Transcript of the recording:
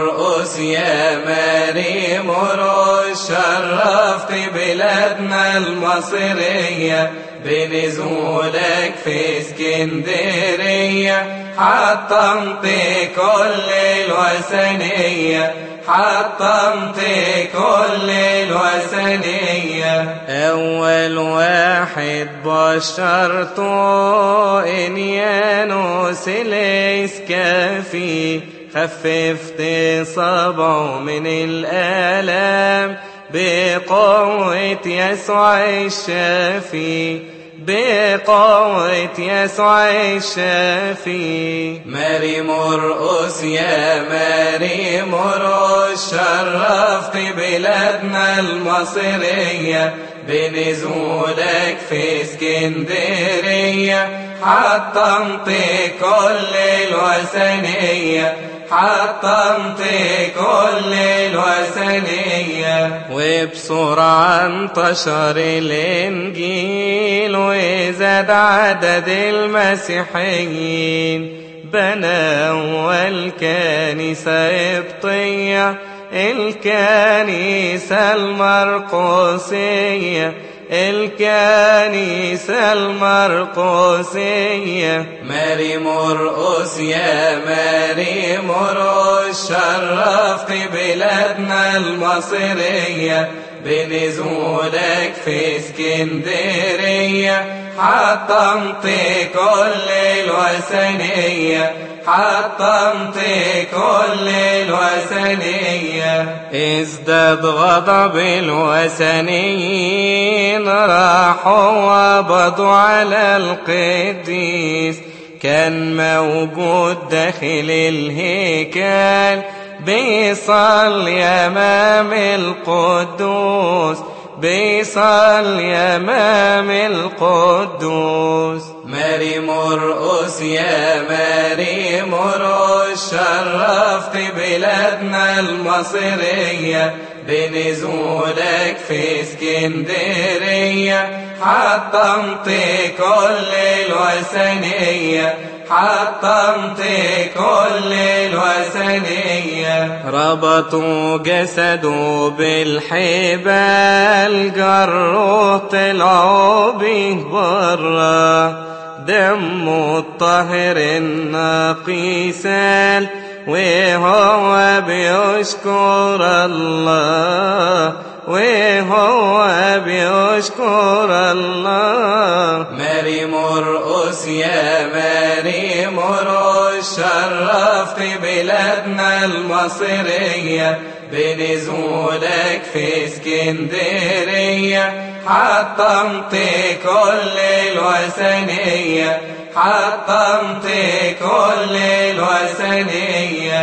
مرقس يا مريم مرقس شرفت بلادنا المصرية بنزولك في اسكندرية حطمت كل الوثنية حطمت كل الوثنية أول واحد بشرته إنيانوس الإسكافي خففت صبعه من الآلام بقوة يسوع الشافي بقوة يسوع الشافي. ماري مرقس يا ماري مرقس شرفت بلادنا المصرية بنزولك في اسكندرية. حطمت كل الوثنية حطمت كل الوثنية. وبسرعة انتشر الإنجيل وزاد عدد المسيحيين. بنى أول كنيسة قبطية الكنيسة المرقسية. الكنيسة المرقسية. ماري مرقس يا ماري مرقس شرفت بلادنا المصرية. بنزولك في اسكندرية. حطمت كل الوثنية حطمت كل الوثنية. ازداد غضب الوثنيين راحوا وبضوا على القديس. كان موجود داخل الهيكل بيصلي أمام القدوس. بيصلي أمام القدوس. ماري مرقس يا ماري مرقس شرفت بلادنا المصرية. بنزولك في اسكندرية. حطمت كل الوثنية حطمت كل الوثنية. ربطوا جسده بالحبال جروه طلعوا بيه برا. دمه الطاهر النقي سال وهو بيشكر الله. مرقس يا ماري مرقس شرفت بلادنا المصرية بنزولك في اسكندرية حطمت كل الوثنية حطمت كل الوثنية.